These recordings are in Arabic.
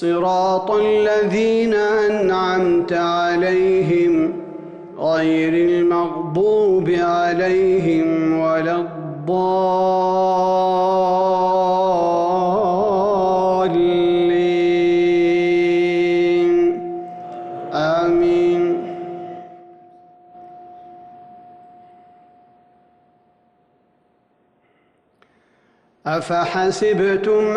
صراط الذين أنعمت عليهم غير المغضوب عليهم ولا الضالين. آمين. أفحسبتم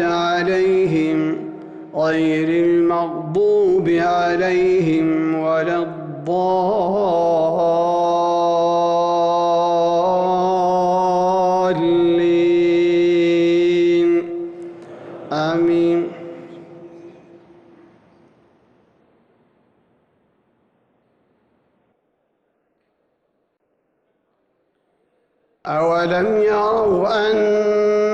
عليهم غير المغضوب عليهم ولا الضالين. آمين. أولم يروا أنا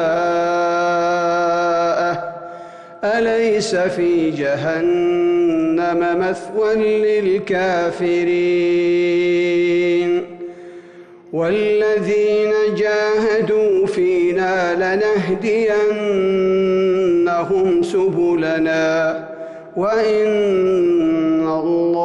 أليس في جهنم مثوى للكافرين. والذين جاهدوا فينا لنهدينهم سبلنا وإن الله